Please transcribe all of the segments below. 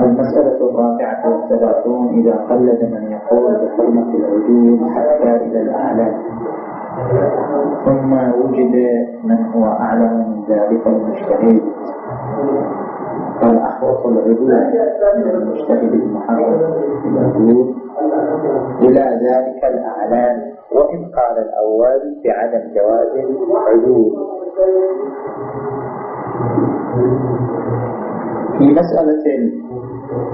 المسألة الرابعة والثلاثون إذا قلد من يقول بحرمة العدول حتى إلى الأعلام ثم وجد من هو أعلم من ذلك المجتهد. فالأحوط العدول من المجتهد المحرم العدول إلى ذلك الأعلام. وإن قال الأول بعدم جواز العدول. في مسألة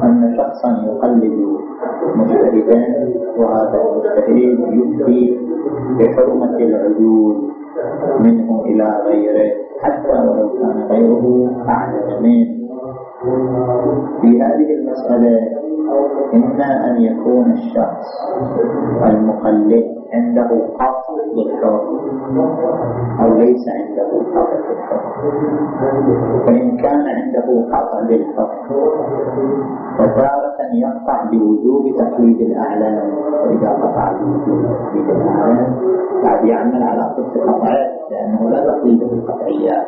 أن شخصا يقلد مجتهدا وهذا المجتهد يفتي بحرمة العدول منه إلى غيره حتى ولو كان غيره أعلم منه. في هذه المسألة إما أن يكون الشخص المقلد عنده قطع بالحكم أو ليس عنده قطع بالحكم فإن كان عنده قطع بالحكم فتارة يقطع بوجوب تقليد الأعلام. وإذا قطع بوجوب تقليد الأعلام بعد يعمل على صدق قطعه لأنه لا تقليد في القطعيات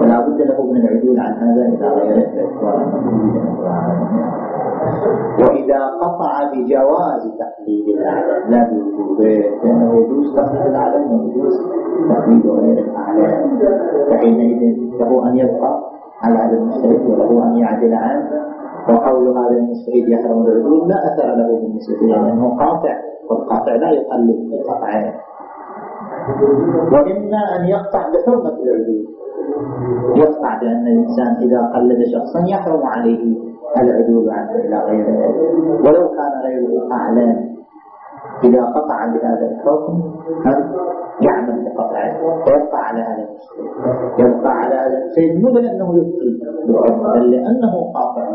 ولا بد له من العدول عن هذا إلى أنه وإذا قطع بجواز تقليد الأعلام لا بوجوبه لأنه يجوز تقليد الأعلام ويجوز تقليد غير الأعلام. فحينئذ له أن يبقى على هذا وله أن يعدل عنه. وقول هذا المجتهد يحرم العدول لا أثر له بالنسبة لأنه قاطع والقاطع لا يقلد القطعين وإما أن يقطع بحرمة العدول يقطع بأن الإنسان إذا قلد شخصا يحرم عليه العدول عنه إلى غيره ولو كان غيره أعلم إذا قطع بهذا الحكم يعمل بقطعه ويبقى على هذا المسلم يبقى على هذا المسلم مو لأنه يبقي. بل لأنه قاطع.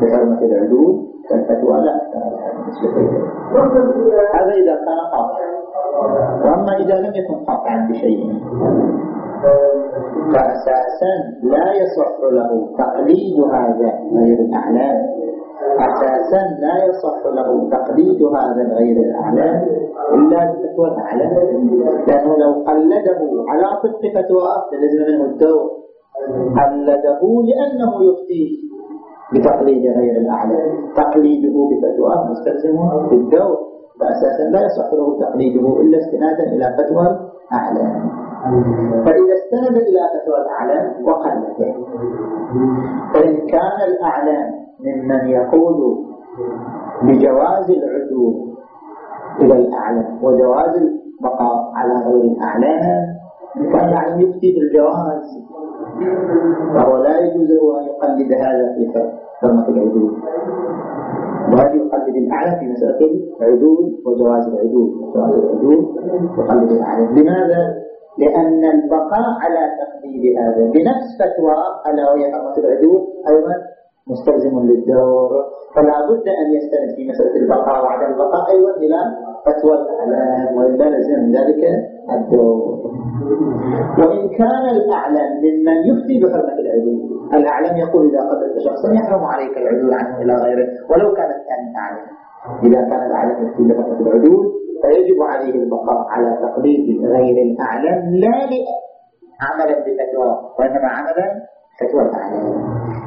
بحرمة العدول فالفتوى لا هذا إذا كان قاطعا وأما إذا لم يكن قاطعا بشيء فأساسا لا يصح له تقليد هذا غير الأعلام. أساسا لا يصح له تقليد هذا الغير الأعلام. إلا بفتوى الأعلام لأنه لو قلده على صدق فتواه لازم منه الدور. قلده لأنه يفتي بتقليد غير الأعلام. تقليده بفتواه مستلزم بالدور. فأساسا لا يصح له تقليده إلا استنادا إلى فتوى الأعلام. فإذا استند إلى فتوى الأعلام وقلده فإن كان الأعلام ممن يقول بجواز العدول إلى الأعلام وجواز البقاء على غير الأعلام كان يعني يفتي بالجواز فهو لا يجوز له أن يقلد هذا في حرمة العدول. وهل يقلد الأعلى في مسألة العدول وجواز العدول؟ جواز العدول يقلد الأعلى. لماذا؟ لأن البقاء على تقليد هذا بنفس فتوى ألا وهي حرمة العدول أيضا مستلزم للدور. فلا بد أن يستند في مسألة البقاء وعدم البقاء أيضا إلى فتوى الأعلام وإلا لزم ذلك الدور وإن كان الأعلم ممن يفتي بحرمة العدول الأعلم يقول إذا قتلت شخصا يحرم عليك العدول عنه إلى غيره ولو كان الثاني أعلم إذا كان الأعلم يفتي بحرمة العدول فيجب عليه البقاء على تقليد غير الأعلم لا عملا بفتوى وإنما عملا فتوى الأعلام.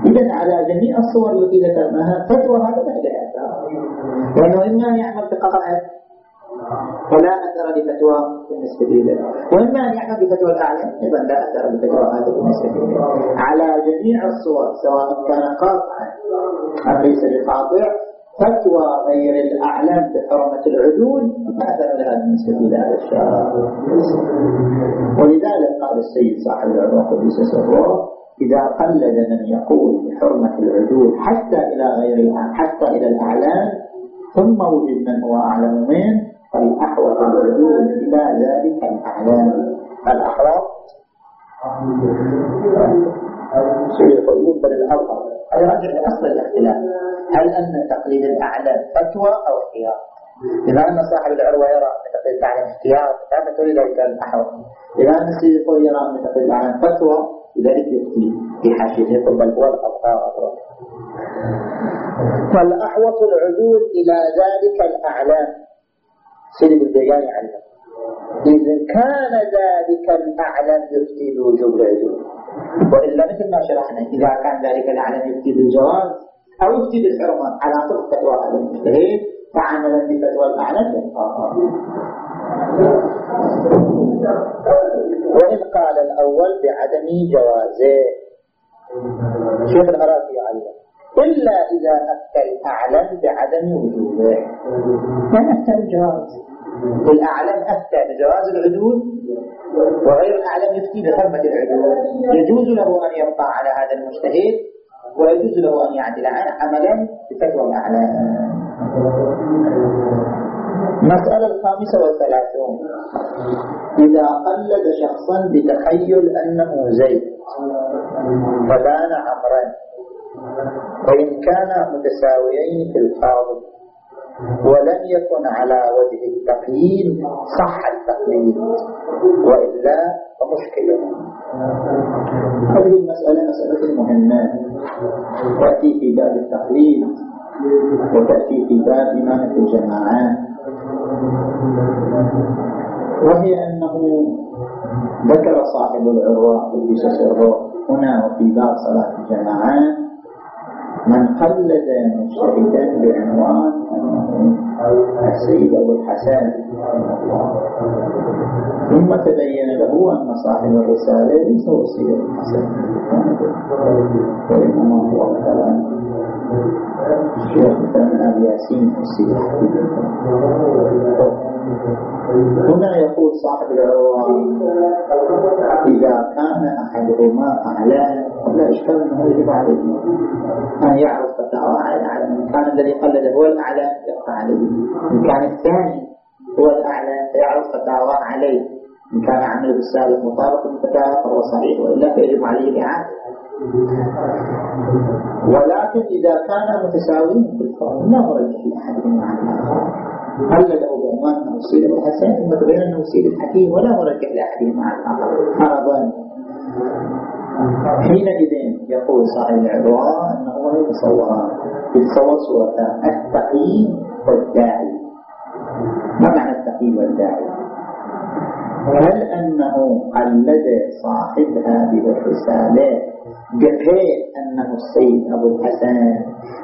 إذا على جميع الصور التي ذكرناها فتوى هذا ما لها لأنه إما يعمل بقطعه ولا أثر لفتوى بالنسبة إليه وإما أن يعمل بفتوى الأعلى أيضا لا أثر لفتوى هذا بالنسبة إليه على جميع الصور سواء كان قاطعا أم ليس بقاطع فتوى غير الأعلام بحرمة العدول ما أثر لها بالنسبة إلى هذا الشاب ولذلك قال السيد صاحب العلوم قدس سره إذا قلد من يقول بحرمة العدول حتى إلى غير حتى إلى الأعلام ثم وجد من هو أعلم منه فالأحوط العدول إلى ذلك الأعلام. يقولون بل الأرض. أي راجع لأصل الاختلاف. هل أن تقليد الأعلام فتوى أو اختيار إذا أن صاحب العروة يرى أن تقليد الأعلام اختيار فهذا تريد ذلك الأحوط. إذا أن السيد يرى أن تقليد الأعلام فتوى لذلك يفتي في حاشيته يقول بل هو الأبقاء فالأحوط العدول إلى ذلك الأعلام. سيد البيان عنه. إذا كان ذلك الأعلم يفتي بوجوب العدول وإلا مثل ما شرحنا إذا كان ذلك الأعلم يفتي بالجواز أو يفتي بالحرمة على طرق فتوى هذا المجتهد فعملا بفتوى الأعلم وإن قال الأول بعدم جوازه. شيخ العراقي يعلم إلا إذا أفتى الأعلم بعدم وجوده. من أفتى الجواز الأعلم أفتى بجواز العدول وغير الأعلم يفتي بحرمة العدول. يجوز له أن يبقى على هذا المجتهد ويجوز له أن يعدل عنه عملا بفتوى الأعلام. مسألة الخامسة والثلاثون. إذا قلد شخصا بتخيل أنه زيد فبان عمرا. وإن كانا متساويين في الفاضل ولم يكن على وجه التقييد صح التقليد وإلا فمشكلة. هذه المسألة مسألة مهمة. تأتي في باب التقليد وتأتي في باب إمامة الجماعات. وهي أنه ذكر صاحب العروة في سره هنا وفي باب صلاة الجماعات من قلد مجتهدا بعنوان السيد أبو الحسن. ثم تبين له أن صاحب الرسالة ليس هو السيد أبو الحسن. وإنما هو مثلا هنا يقول صاحب العروان إذا كان أحدهما أعلى لا إشكال أنه يجب عليه. أن يعرف فتاوى على إن كان الذي قلد هو الأعلى يقع عليه. إن كان الثاني هو الأعلى فيعرف فتاوى عليه. إن كان عمل بالسابق مطابق للفتاوى فهو صحيح وإلا فيجب عليه الإعادة ولكن إذا كان متساويين في الفرق لا مرجح لأحدهما عن الآخر قلده بعنوان انه سيد الحسن؟ ثم تبين أنه سيد الحكيم ولا مرجح لاحدهما على الآخر. فرضا حينئذ يقول صاحب العدوان أنه يتصور يتصور صورتان التقييم والداعي. ما معنى التقييم والداعي؟ هل أنه قلد صاحب هذه الرساله بحيث أنه السيد أبو الحسن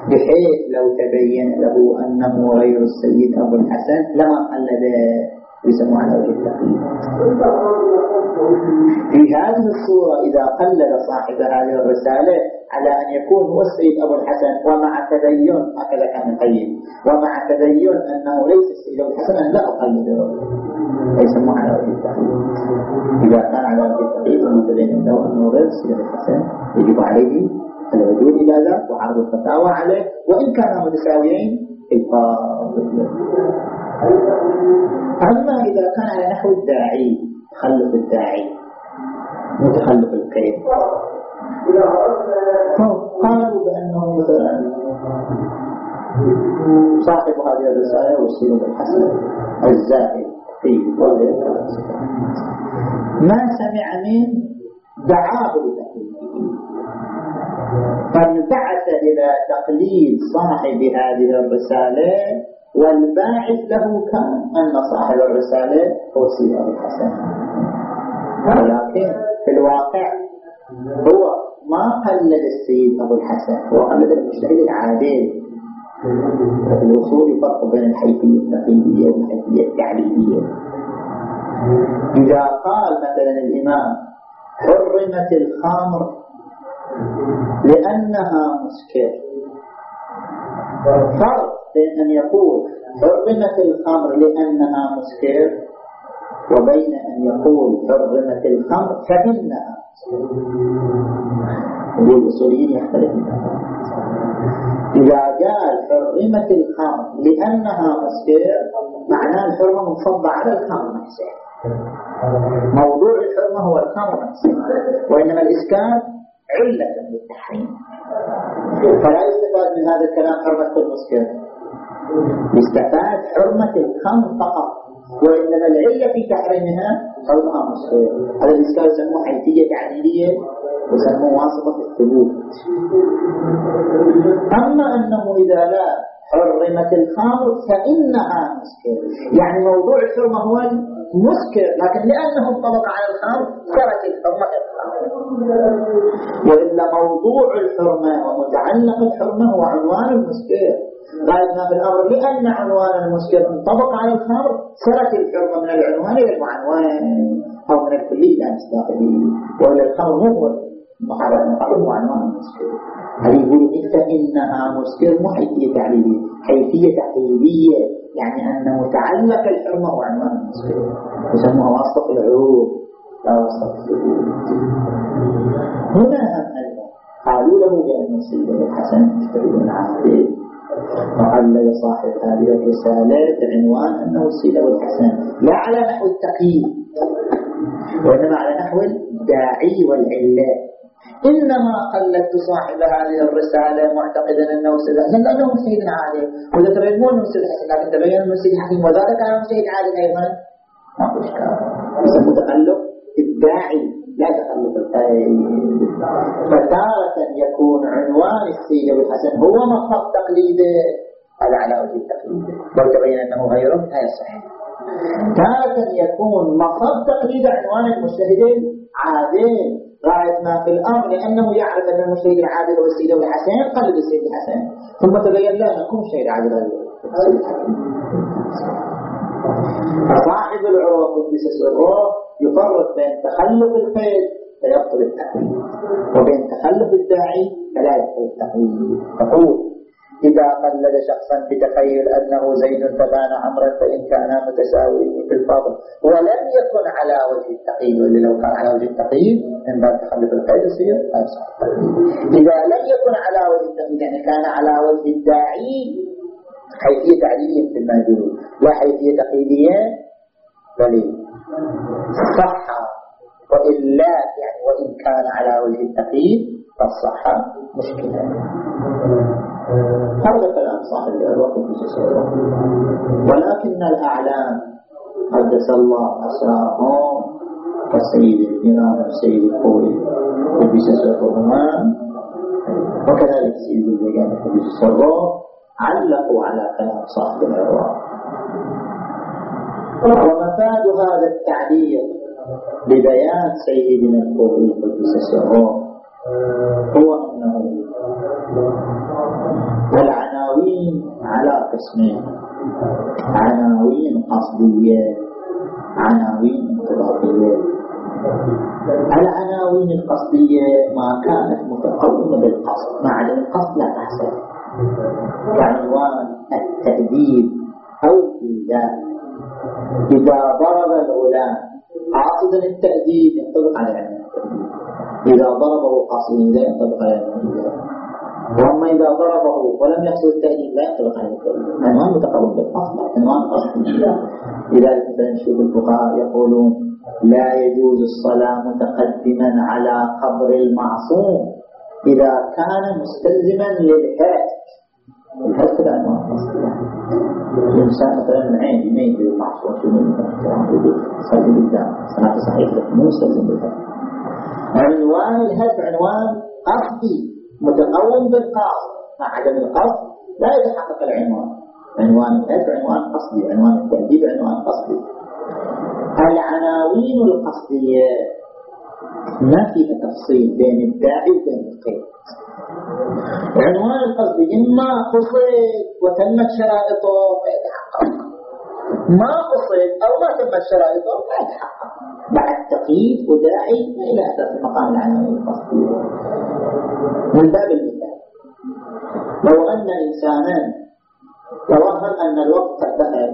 بحيث لو تبين له أنه غير السيد أبو الحسن لما قلد وجه التقليد في هذه الصورة إذا قلد صاحب هذه الرسالة على أن يكون هو السيد أبو الحسن ومع تبين هكذا كان يقيم ومع تبين أنه ليس السيد أبو الحسن لا أقلده يسمى على وجه التقليد إذا كان على وجه التقليد ومن تبين له أنه غير السيد أبو الحسن يجب عليه العدول إلى ذلك وعرض الفتاوى عليه وإن كانا متساويين الفاظل أما إذا كان على نحو الداعي تخلف الداعي متخلف الكيف. قالوا بأنه مثلا صاحب هذه الرسالة وسيلة الحسن الزائد في ما سمع من؟ دعاه لتقليده. فانبعث إلى تقليد صاحب هذه الرسالة والباعث له كان أن صاحب الرسالة هو سيد أبو الحسن. ولكن في الواقع هو ما قلد السيد أبو الحسن هو قلد المجتهد العادل الوصول فرق بين الحيثية التقييدية والحيثية التعليمية. إذا قال مثلا الإمام حرمت الخمر لأنها مسكر فرق بين أن يقول حرمت الخمر لأنها مسكر وبين أن يقول حرمت الخمر فإنها الأصوليين يختلفون إذا قال حرمت الخمر لأنها مسكر معناه الحرمة منصبة على الخمر نفسه. موضوع الحرمة هو الخمر نفسه. وإنما الإسكان علة للتحريم. فلا يستفاد من هذا الكلام حرمة المسكر. يستفاد حرمة الخمر فقط. وإنما العلة في تحريمها حرمها مسكر هذا الإسكار يسموه حيثية تعديلية ويسموه واسطة الثبوت. أما أنه إذا لا حرمت الخمر فإنها مسكر يعني موضوع الحرمة هو المسكر لكن لأنه انطبق على الخمر ترك الحرمة. الخمر وإلا موضوع الحرمة ومتعلق الحرمة هو عنوان المسكر ما في الأمر لأن عنوان المسكر انطبق على الخمر. صارت الحرمة من العنوان إلى المعنوان أو من الكلية إلى المستقبلية وإلا الخمر هو المحرم هو عنوان المسكر هل يقول فإنها مسكر مو حيثية تعليلية حيثية تعليلية يعني أن متعلق الحرمة هو عنوان المسكر يسموها واسطة العروض. لا واسطة هنا هم قالوا له بأن السيد الحسن من عهده وعلل صاحب هذه الرسالة بعنوان أنه السيد الحسن لا على نحو التقييد. وإنما على نحو الداعي والعلة إنما قلدت صاحب هذه الرسالة معتقدا أنه سيد الحسن لأنه سيد عادل. وإذا تبين مو أنه سيد الحسن لكن تبين أنه سيد حكيم وذلك كان سيد عادل أيضا. ما هو إشكال يسمى تقلب الداعي لا تخلف القيد فتارة يكون عنوان السيد الحسن هو مصدر تقليده. هذا على وجه التقليد. لو تبين أنه غيره. لا يصح. تارة يكون مصدر تقليد عنوان المجتهد عادل غاية ما في الأمر لأنه يعرف أن المجتهد العادل هو السيد الحسن. قلد السيد الحسن. ثم تبين له أنكم مجتهد عادل فصاحب العروق قدس سره يفرق بين تخلف القيد فيبطل التقليد وبين تخلف الداعي فلا يبطل التقليد تقول إذا قلد شخصا بتخيل أنه زيد فبان عمرا فإن كانا متساويين في الفضل ولم يكن على وجه التقييد. واللي لو كان على وجه التقييد من باب تخلف القيد يصير إذا لم يكن على وجه التقييد يعني كان على وجه الداعي حيثية تعليلية في الموجود لا حيثية تقييدية دليل صح. وإلا يعني وإن كان على وجه التقييد فالصحة مشكلة. هذا كلام صاحب الوقت ولكن الأعلام قدس الله أسرارهم كالسيد الإمام السيد القوي قدس سرهما وكذلك سيد الزيان قدس سره علقوا على كلام صاحب الأرواح ومفاد هذا التعبير ببيان سيدنا القوي قدس سره هو أنه والعناوين على قسمين. عناوين قصدية عناوين انطباقية العناوين القصدية ما كانت متقومة بالقصد مع القصد لا تحصل. كعنوان التأديب أو الإيذاء إذا ضرب الغلام قاصدا التأديب ينطبق على العنوان إذا ضربه قاصدا لا ينطبق على العنوان وأما إذا ضربه ولم يحصل التأديب لا ينطبق عليه. التأديب عنوان متقرب بالاصل عنوان قصد لذلك مثلا نشوف الفقهاء يقولون لا يجوز الصلاة متقدما على قبر المعصوم إذا كان مستلزما للحاج مو مستلزم عنوان الهدف عنوان قصدي متقوم بالقاصد مع عدم القصد لا يتحقق العنوان عنوان الأب عنوان قصدي عنوان التهديد عنوان قصدي العناوين القصدية ما فيها تفصيل بين الداعي وبين القيد عنوان القصد إما قصد وتمت شرائطه فيتحقق ما قصد أو ما تمت شرائطه فيتحقق بعد تقييد وداعي إلى أساس مقام العناوين القصدية من باب المثال لو أن إنسانا توهم أن الوقت قد دخل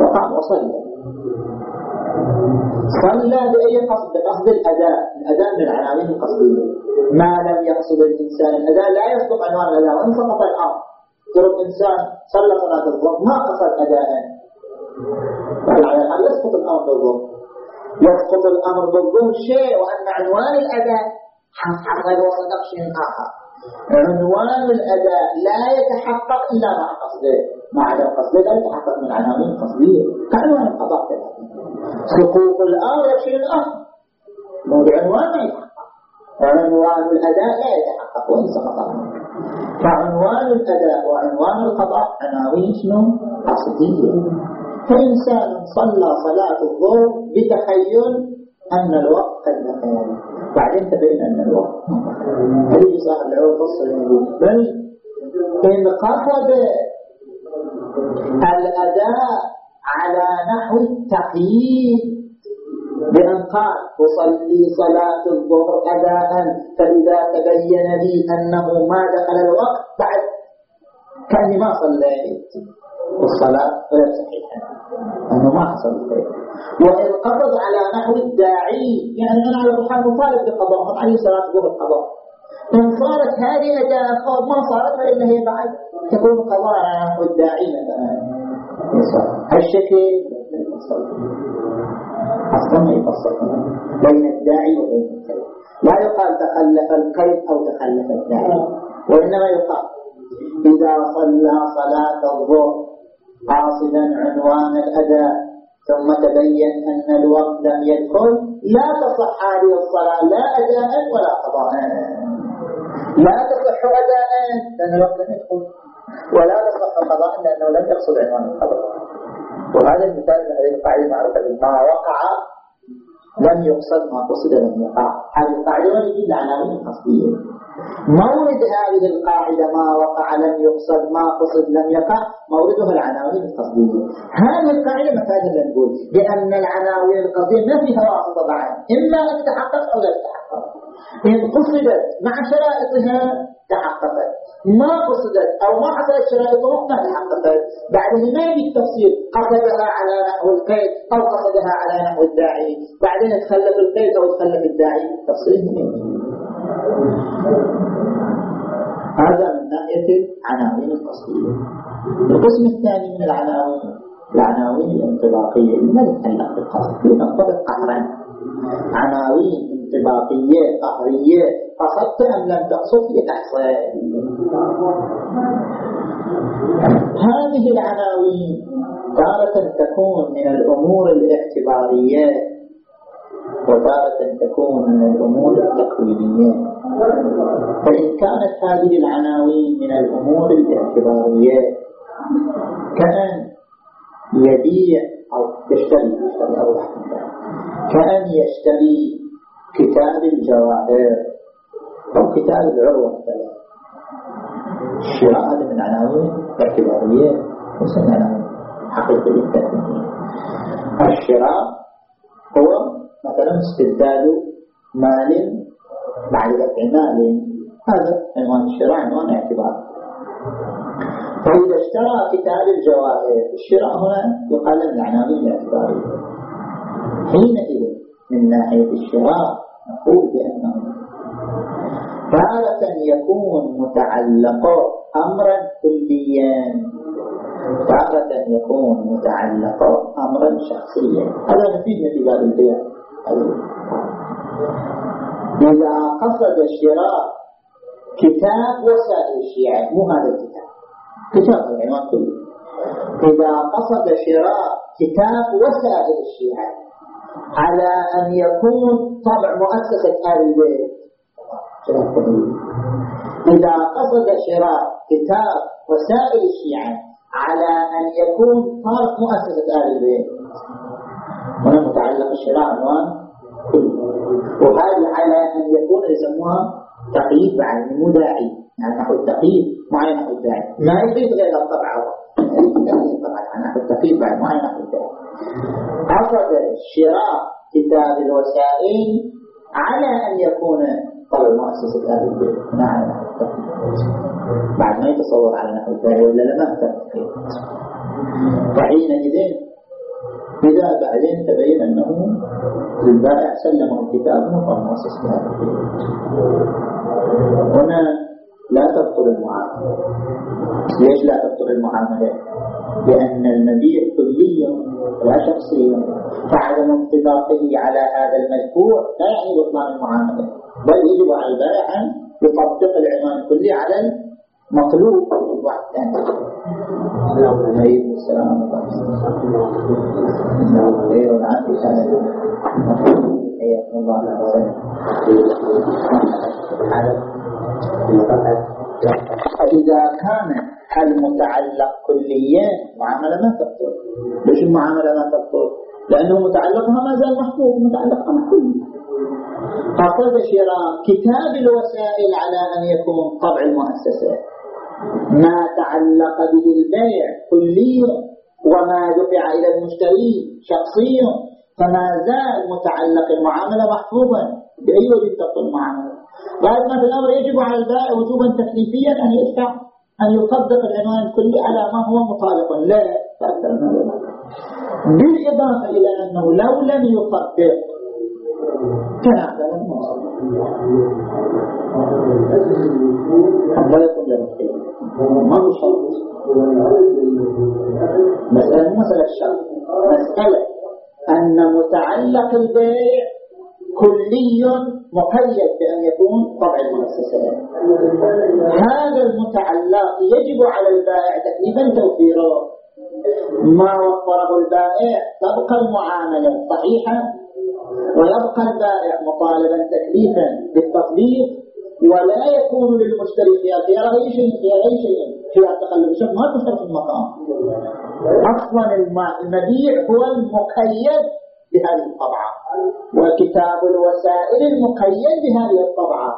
وقام وصلى صلى بأي قصد؟ بقصد الأداء الأداء من العناوين القصدية ما لم يقصد الإنسان. الأداء لا يصدق عنوان الأداء وإن سقط الأمر. ترى إنسان صلى صلاة الظهر ما قصد أداء. على يسقط الأمر بالظهر. يسقط الأمر بالظهر شيء وأن عنوان الأداء حصل وصدق شيء آخر. عنوان الأداء لا يتحقق إلا مع قصده. مع عدم قصده لا يتحقق من عناوين قصدية. كعنوان القضاء سقوط الأمر يشيل الأمر موضوع عنوان ما يتحقق الأداء لا يتحقق وإن سقط. فعنوان الأداء وعنوان القضاء عناوين شنو؟ قصدية فإنسان صلى صلاة الظهر بتخيل أن الوقت قد دخل بعدين تبين أن الوقت. هذه صاحب العروض فصل بل إن قصد الأداء على نحو التقييد. بأن قال أصلي صلاة الظهر أداء فإذا تبين لي أنه ما دخل الوقت بعد. كأني ما صليت. والصلاة غير صحيحة. أنه ما حصل وإن قصد على نحو الداعي يعني أنا على الحال مطالب بقضاء عليه صلاة الظهر قضاء إن صارت هذه أداء ما صارت فإن هي بعد. تكون قضاء على نحو الداعي مثلا. هالشكل أصلا ما يفصل بين الداعي وبين لا يقال تخلف القيد أو تخلف الداعي وإنما يقال إذا صلى صلاة الظهر قاصدا عنوان الأداء ثم تبين أن الوقت لم يدخل لا تصح هذه الصلاة لا أداء ولا قضاء. لا تصح أداء لأن الوقت لم يدخل ولا تصح قضاء لأنه لم يقصد عنوان وهذا المثال هذه القاعدة المعروفة ما وقع لم يقصد ما قصد لم يقع هذه القاعدة ولا يجب العناوين القصدية مورد هذه القاعدة ما وقع لم يقصد ما قصد لم يقع موردها العناوين القصدية هذه القاعدة مفادها نقول بأن العناوين القصدية ما فيها واسطة بعد إما أن تتحقق أو لا تتحقق إن قصدت مع شرائطها تحققت ما قصدت أو ما حصلت شرائطها ما تحققت بعدين ما يجي التفصيل؟ قصدها على نحو القيد أو قصدها على نحو الداعي. بعدين تخلف القيد أو تخلف الداعي. تفصيل. هذا من ناحية العناوين القصدية القسم الثاني من العناوين العناوين الانطباقية ما تتعلق بالقصد تنطبق قهرا عناوين انطباقية قهرية قصدت أم لم تقصد يتحصل هذه العناوين تارة تكون من الأمور الاعتبارية وتارة تكون من الأمور التكوينية. فإن كانت هذه العناوين من الأمور الاعتبارية كأن يبيع أو يشتري يشتري كأن يشتري كتاب الجواهر أو كتاب العروة مثلا. الشراء هذا من عناوين اعتبارية ليس من عناوين حقيقية تكوينية الشراء هو مثلا استبدال مال دفع مال. هذا عنوان الشراء عنوان اعتبار. فإذا اشترى كتاب الجواهر الشراء هنا يقال من العناوين الاعتبارية حينئذ من ناحية الشراء نقول بأنه تارة يكون متعلق أمرا كليا. تارة يكون متعلق أمرا شخصيا. هذا نتيجة باب البيع إذا قصد شراء كتاب وسائل الشيعة مو هذا الكتاب. كتاب العنوان كله. إذا قصد شراء كتاب وسائل الشيعة على أن يكون طبع مؤسسة آل البيت. إذا قصد شراء كتاب وسائل الشيعة على أن يكون طبع مؤسسة آل البيت. هنا متعلق الشراء عنوان وهذه على أن يكون يسموها تقييد بعد مو داعي. يعني نحو التقييد معين نحو الداعي. ما يريد غير الطبع طبعا نحو التقييد بعد الداعي قصد شراء كتاب الوسائل على أن يكون طبع مؤسسة أهل البيت. التقييد بعد ما يتصور على نحو الداعي ولا لا ما فحينئذ إذا بعدين تبين أنه للبائع سلمه الكتاب وقام مؤسسة أهل البيت هنا لا تبطل المعاملة. ليش لا تبطل المعاملة؟ لأن المبيع كليا لا شخصيا. فعدم انطباقه على هذا المذكور لا يعني بطلان المعاملة. بل يجب على البائع أن يطبق العنوان الكلي على المطلوب ثاني عليكم السلام خير العافية حياكم الله فإذا كان المتعلق كليا معاملة ما تبطل ليش المعاملة ما تبطل لأنه متعلقها ما زال محفوظ متعلقها محفوظ فقد شراء كتاب الوسائل على أن يكون طبع المؤسسة. ما تعلق به البيع كليا وما دفع إلى المشتري شخصيا فما زال متعلق المعاملة محفوظا. بأي وجه تبطل المعاملة؟ في الأمر يجب على البائع وجوبا تكليفيا أن يدفع أن يطبق العنوان الكلي على ما هو مطالب. لا. بالإضافة إلى أنه لو لم يطبق كان لا يكون له ما هو شرط مسألة مسألة الشرط. مسألة أن متعلق البيع كلي مقيد بأن يكون طبع المؤسسات هذا المتعلق يجب على البائع تكليفا توفيره ما وفره البائع تبقى المعاملة صحيحة ويبقى البائع مطالبا تكليفا بالتطبيق ولا يكون للمشتري خيار خيار أي شيء خيار أي شيء خيار تقلب. الشرط ما تشرط المقام. أصلا المبيع هو المقيد بهذه الطبعة. وكتاب الوسائل المقيد بهذه الطبعة.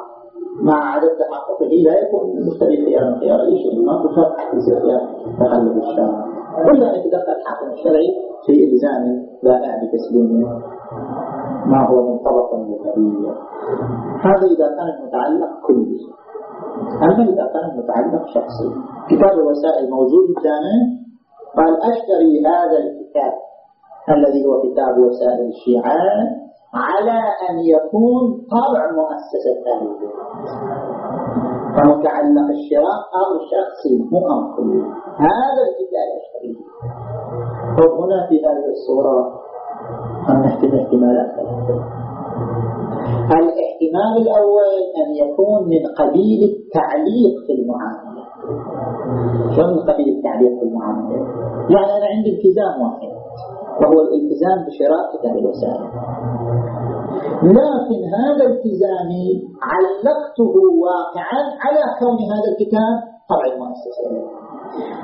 مع عدد تحققه لا يكون خيار خيار أي شيء ما تشرط خيار تقلب الشرط إلا أن يتدخل الحاكم الشرعي في إلزام البائع بتسليمه ما هو منطبق بالقضية هذا إذا كان المتعلق كلي أما إذا كان المتعلق شخصي. كتاب الوسائل موجود قدامه قال أشتري هذا الكتاب. الذي هو كتاب وسائل الشيعة على أن يكون طبع مؤسسة ثانية فمتعلق الشراء أمر شخصي مو أمر كلي هذا الكتاب أشتريه هنا في هذه الصورة أم نحتمل احتمالات. الاحتمال الأول أن يكون من قبيل التعليق في المعاملة. شو من قبيل التعليق في المعاملة؟ يعني أنا عندي التزام واحد. وهو الالتزام بشراء كتاب الوسائل. لكن هذا التزامي علقته واقعا على كون هذا الكتاب طبع المؤسسة.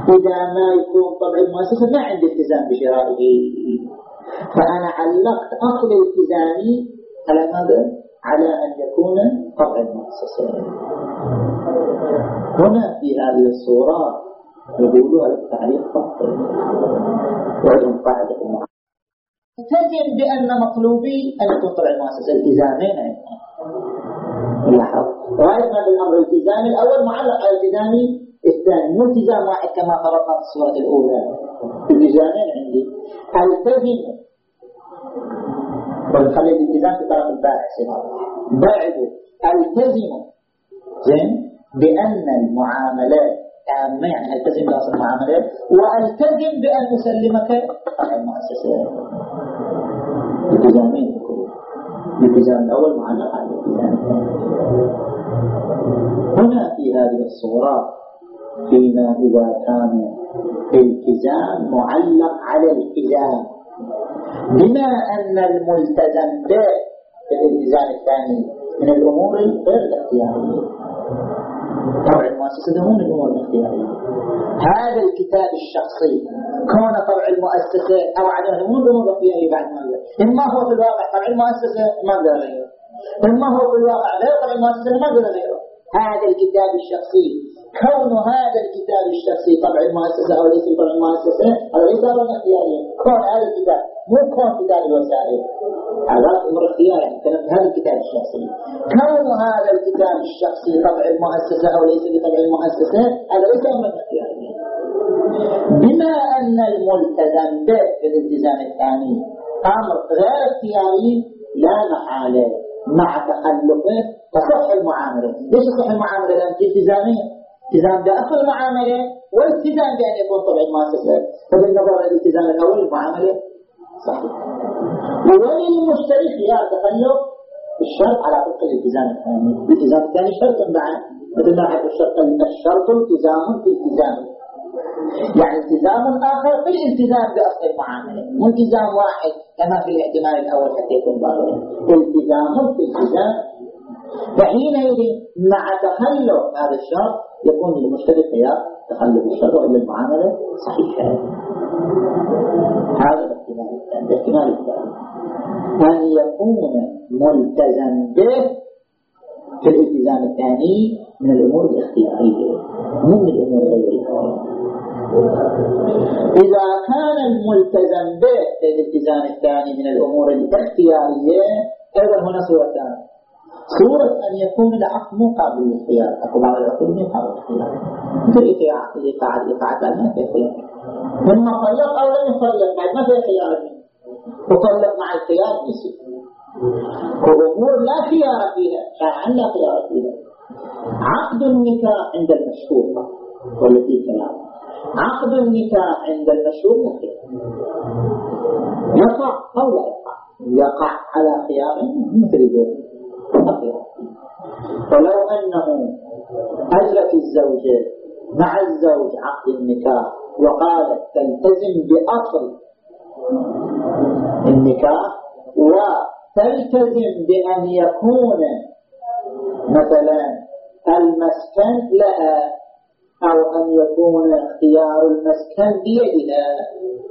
إذا ما يكون طبع المؤسسة ما عندي التزام بشرائه. فأنا علقت أصل التزامي على ماذا؟ على أن يكون طبع المؤسسة. هنا في هذه الصورة يقولوا هذا التعليق باطل وعندهم قاعدة التزم بأن مطلوبي أن طبع المؤسسة التزامين لاحظ. رأينا بالأمر الالتزامي الأول معلق على التزامي الثاني مو التزام واحد كما فرضنا في الصورة الأولى. التزامين عندي. التزم. ونخلي الالتزام في طرف البائع بعد. التزم. زين؟ بأن المعاملات تامة يعني ألتزم بأصل المعاملات وألتزم بأن أسلمك على المؤسسة. التزامين الالتزام الأول معلق على الالتزام. هنا في هذه الصورة فيما إذا كان التزام معلق على التزام بما أن الملتزم به في الالتزام الثاني من الأمور غير الاختيارية طبع المؤسسة هو من الأمور الاختيارية هذا الكتاب الشخصي كون طبع المؤسسة أو عدم مو الأمور الاختيارية بعد ما إما هو في الواقع طبع المؤسسة ما قدر غيره. إما هو في الواقع غير طبع المؤسسة ما قدر غيره. هذا الكتاب الشخصي. كون هذا الكتاب الشخصي طبع المؤسسة أو ليس طبع المؤسسة هذا ليس أمرا اختياريا كون هذا الكتاب مو كون كتاب الوسائل. هذا أمر اختياري يعني هذا الكتاب الشخصي. كون هذا الكتاب الشخصي طبع المؤسسة أو ليس بطبع المؤسسة هذا ليس أمرا اختياريا بما أن الملتزم به في الالتزام الثاني أمر غير اختياري لا محالة. مع تخلفه تصح المعاملة. ليش تصح المعاملة؟ لأن التزامية التزام بأصل المعاملة والالتزام بأن يكون طبع المؤسسة فبالنظر الالتزام الأول المعاملة صحيح وللمشتري خيار تخلف الشرط على طبق الالتزام. الثاني الالتزام الثاني شرط بعد مثل ما الشرط الشرط التزام في التزام. يعني التزام آخر في الالتزام بأصل المعاملة مو التزام واحد كما في الاحتمال الأول حتى يكون باطلا التزام في التزام فحينئذ مع تخلف هذا الشرط يكون للمشتري خيار تخلف الشرط وإلا المعاملة صحيحة. هذا الاحتمال الثاني. الاحتمال الثاني. أن يكون ملتزم به في الالتزام الثاني من الأمور الاختيارية مو من الأمور غير إذا كان الملتزم به في الالتزام الثاني من الأمور الاختيارية أيضا هنا صورتان صورة أن يكون العقد مو قابل للاختيار أكو بعض العقود مو قابل للاختيار مثل إيقاع إيقاع إيقاع بعد ما في خيار. ثم طلق أو لم يطلق بعد ما في خيار. وطلق مع الخيار يصير. وأمور لا خيار فيها شرعا لا خيار فيها. عقد النكاح عند المشهور والتي كلام. عقد النكاح عند المشهور لا يقع أو لا يقع؟ يقع على خيار مثل ذلك. ولو أنه أجرت الزوجة مع الزوج عقد النكاح وقالت تلتزم بأصل النكاح وتلتزم بأن يكون مثلا المسكن لها أو أن يكون اختيار المسكن بيدها.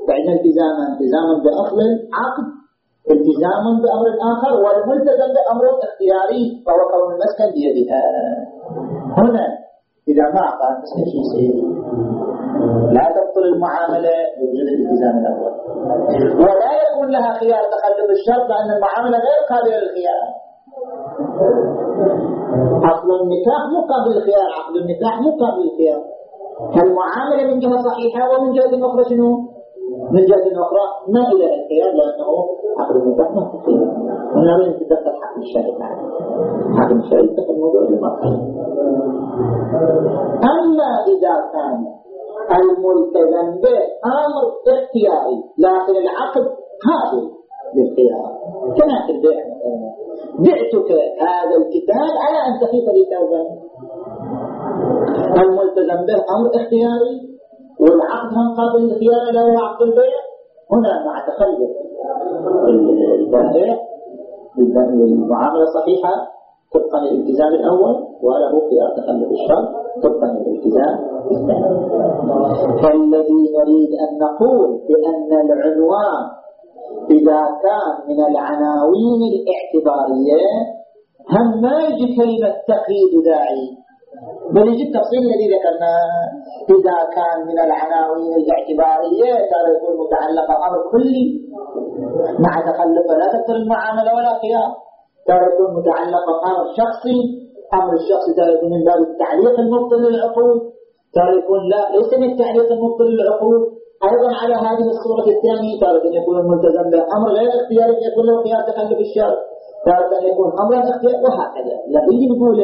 فإن التزاما التزاما بأصل العقد التزام بأمر آخر والملتزم بأمر اختياري فهو كون المسكن بيدها. هنا إذا ما أعطى المسكن شيء يصير لا تبطل المعاملة بوجود الالتزام الأول. ولا يكون لها خيار تخلف الشرط لأن المعاملة غير قابلة للخيار. أصل النكاح مو قابل للخيار عقد النكاح مو قابل للخيار. فالمعاملة من جهة صحيحة ومن جهة أخرى شنو؟ من جهة أخرى ما إلى الخيار لأنه عقد النكاح ما في خيار. ونريد أن تدخل حق الشارع حق الشارع يدخل موضوع المرأة. أما إذا كان الملتزم به. أمر اختياري. لكن العقد قابل للخيار. كما في البيع. بعتك هذا الكتاب على أن تخيط لي ثوبا. الملتزم به أمر اختياري. والعقد هم قابل للخيانة لا هو عقد البيع. هنا مع تخلف البائع المعاملة صحيحة. طبقا للالتزام الأول وله خيار تخلف الشرط طبقا للالتزام الثاني. فالذي نريد أن نقول بأن العنوان إذا كان من العناوين الاعتبارية هم ما يجي كلمة تقييد داعي؟ بل يجي التفصيل الذي ذكرناه إذا كان من العناوين الاعتبارية ترى يكون متعلق أمر كلي. مع تخلف لا تكثر المعاملة ولا خيار. ترى يكون متعلق أمر شخصي. أمر الشخصي ترى يكون من باب التعليق المبطل للعقول. ترى يكون لا ليس من التعليق المبطل للعقول. أيضا على هذه الصورة الثانية تارة يكون الملتزم بأمر غير اختياري يكون له خيار تخلف الشرع تارة يكون أمرا اختياري وهكذا. لكن نقول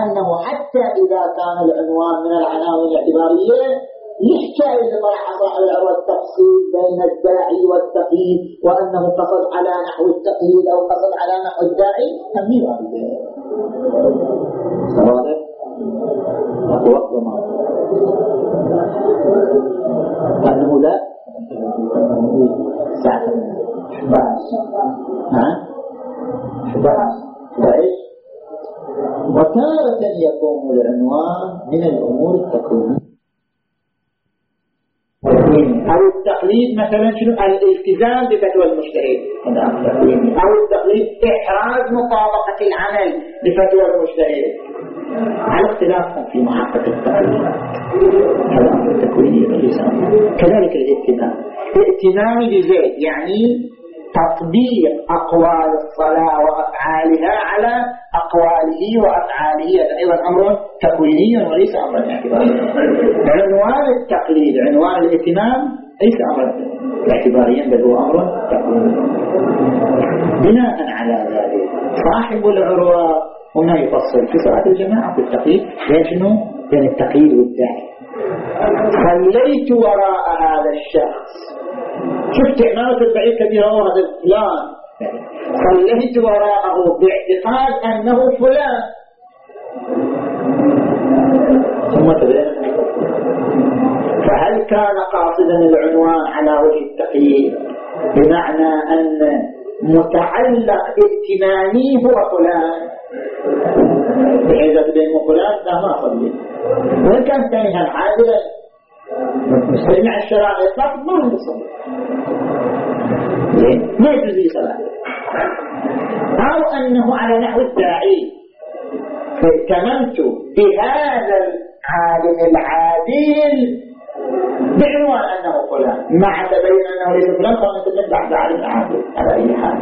أنه حتى إذا كان العنوان من العناوين الاعتبارية يحتاج لطرح صاحب العروة التفصيل بين الداعي والتقييد وأنه قصد على نحو التقييد أو قصد على نحو الداعي. يوارده واضح؟ أنه لا؟ ساعة. 11 ها؟ 11 وتارة يكون العنوان من الأمور التكوينية. أو التقليد مثلا شنو؟ الالتزام بفتوى المجتهد. أو التقليد إحراز مطابقة العمل بفتوى المجتهد. على اختلافهم في محقق التقليد كذلك الائتمام ائتمام بزيد يعني تطبيق أقوال الصلاة وأفعالها على أقواله وأفعاله. هذا أيضا أمر تكويني وليس أمرا اعتباريا. عنوان التقليد عنوان الاهتمام ليس أمرا اعتباريا بل هو أمر تكويني بناء على ذلك صاحب العروة هنا يفصل في صلاة الجماعة في التقليد بين شنو؟ بين التقليد والداعي خليت وراء هذا الشخص. شفت عمامة البعير كبيرة هذا فلان خليت وراءه باعتقاد أنه فلان. ثم تبين فهل كان قاصدا العنوان على وجه التقييد؟ بمعنى أن متعلق ائتماني هو فلان. بحيث بين فلان لا ما صلي وإن كان ثانيها عادلا. مستجمع الشرع الإطلاق ما هو مصلي ما يجوز صلاة أو أنه على نحو الداعي. فاهتممت بهذا العالم العادل بعنوان أنه فلان. مع تبين أنه ليس فلان فمثل بعد عالم عادل. على أي حال.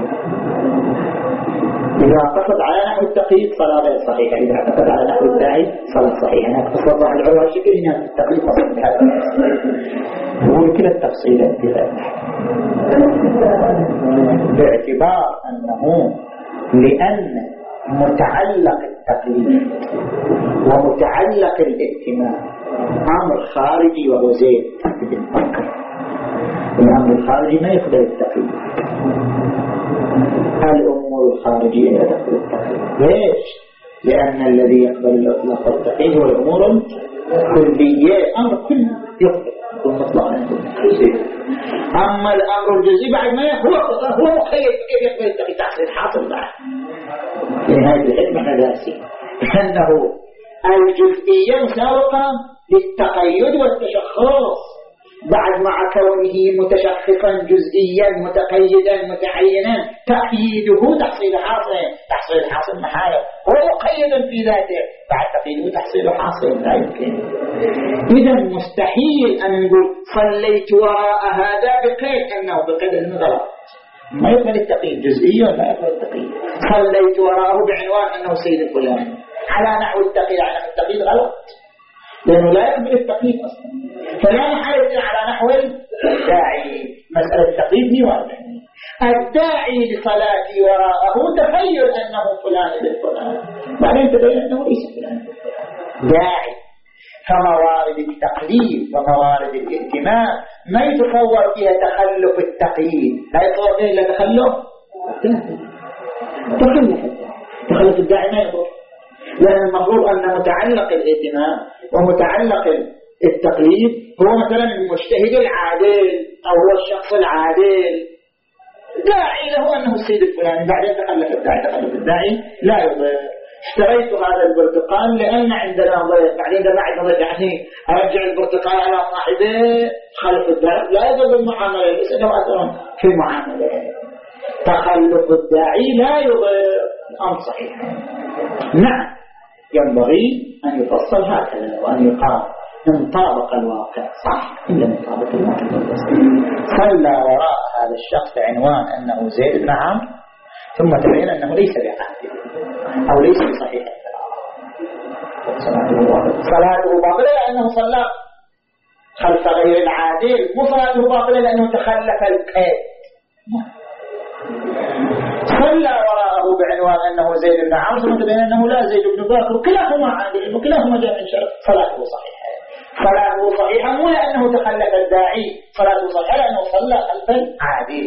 إذا قصد على نحو التقييد صلاة غير صحيحة إذا قصد على نحو الداعي صلاة صحيحة أنا تصرف على العلماء الشكل هنا التقييد قصد بهذا هو كلا التفصيل باعتبار أنه لأن متعلق التقليد ومتعلق الائتمام أمر خارجي وهو زيد الأمر الخارجي ما يقبل التقليد. الأمور الخارجية لا تقبل التقليد. ليش؟ لأن الذي يقبل الإطلاق والتقليد هو الأمور الكلية أمر كله يقبل. مطلقا أما الأمر الجزئي بعد ما هو هو مخير كيف يقبل التقليد تحصيل حاصل بعد. في هذه الحكمة أساسية لأنه الجزئية مساوقة للتقيد والتشخص. بعد مع كونه متشخصا جزئيا متقيدا متعينا تأييده تحصيل حاصل. تحصيل حاصل محايا هو مقيد في ذاته. بعد تقييده تحصيل حاصل لا يمكن. إذا مستحيل أن نقول صليت وراء هذا بقيد أنه بقيد غلط ما يقبل التقييد جزئيا لا يقبل التقييد. صليت وراءه بعنوان أنه سيد الفلاني على نحو التقييد على التقييد غلط. لأنه لا يقبل التقييد أصلا. فلا محل على نحو الداعي. مسألة التقييد هي واضحة. الداعي لصلاتي وراءه تخيل أنه فلان ابن فلان. بعدين تبين أنه ليس فلان. داعي. فموارد التقليد وموارد الائتمام ما يتصور فيها تخلف التقييد. لا يتصور فيها إلا تخلف تخلف تخلف الداعي ما يضر. لأن المفروض أن متعلق الائتمام ومتعلق التقليد هو مثلا المجتهد العادل أو هو الشخص العادل. داعي له أنه السيد الفلاني بعدين تخلف الداعي تخلف الداعي لا يضيع. اشتريت هذا البرتقال لأن عندنا ضيف بعدين إذا بعد ضيف يعني أرجع البرتقال على صاحبه. خلف الداعي لا يضر بالمعاملة ليس له أثر في المعاملة تخلف الداعي لا يضر الأمر صحيح؟ نعم. ينبغي أن يفصل هكذا وأن يقال إن طابق الواقع صح؟ إلا من طابق الواقع. صلى وراء هذا الشخص بعنوان أنه زيد بن عمرو ثم تبين أنه ليس بعهد أو ليس بصحيح صلاته باطلة لأنه صلى خلف غير العادل مو صلاته باطلة لأنه تخلف القيد صلى وراءه بعنوان أنه زيد بن عمرو تبين أنه لا زيد بن باكر كلاهما عادل وكلاهما جاء من شرف صلاته صحيحة. صلاته صحيحة مو لأنه تخلف الداعي صلاته صحيحة لأنه صلى خلف العادل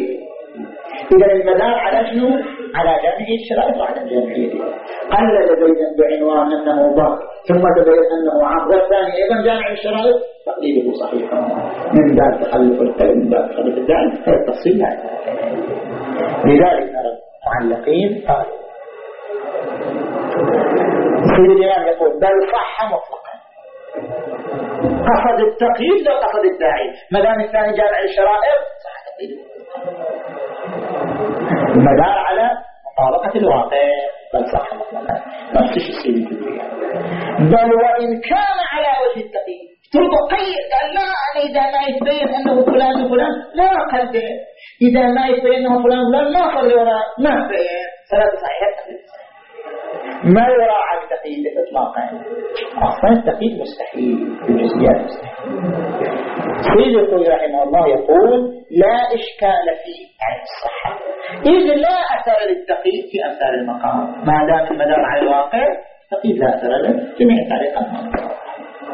إذا المدار على شنو؟ على جامعية الشرائط وعدم جامعية قلد زيدا بعنوان أنه باكر ثم تبين أنه عمرو الثاني أيضا جامع الشرائط تقليده صحيح. من باب تخلف الكلم من باب تخلف الداعي هذا التفصيل لا لذلك نرى المعلقين قالوا سيد الإمام يقول بل صح مطلقا. قصد التقييد لا قصد الداعي. ما دام الثاني جامع الشرائط صح تقييده المدار على مطابقة الواقع. بل صح مطلقا. نفس الشيء سيد الجمهورية بل وإن كان على وجه التقييد. تربو قيد قال لا أنا إذا ما يتبين أنه فلان وفلان لا قلبه إذا ما يتبين أنه فلان وفلان ما صلي وراء ما بين صلاة صحيحة ما يراعى التقييد إطلاقا. أصلا التقييد مستحيل. الجزئيات مستحيل. سيد الخوي رحمه الله يقول لا إشكال فيه يعني الصحة. إذ لا أثر للتقييد في أمثال المقام. ما دام المدار على الواقع تقييد لا أثر له. جميع تعليقات المقام